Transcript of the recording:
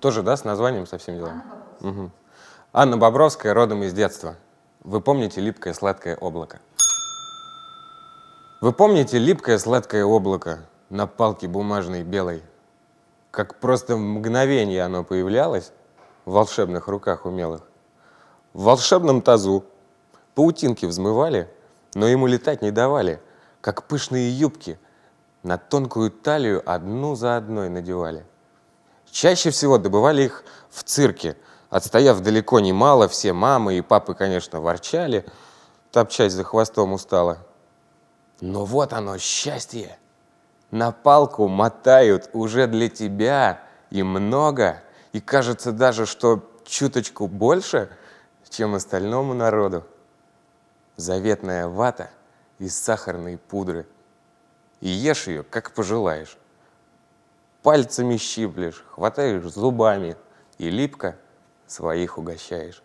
Тоже, да, с названием совсем делом? Мгм. Анна Бобровская, родом из детства. Вы помните липкое сладкое облако? Вы помните липкое сладкое облако на палке бумажной белой? Как просто в мгновение оно появлялось в волшебных руках умелых. В волшебном тазу паутинки взмывали, но ему летать не давали, как пышные юбки на тонкую талию одну за одной надевали. Чаще всего добывали их в цирке. Отстояв далеко немало, все мамы и папы, конечно, ворчали, топчась за хвостом устало. Но вот оно, счастье! На палку мотают уже для тебя и много, и кажется даже, что чуточку больше, чем остальному народу. Заветная вата из сахарной пудры. И ешь ее, как пожелаешь. Пальцами щиплешь, хватаешь зубами и липко своих угощаешь.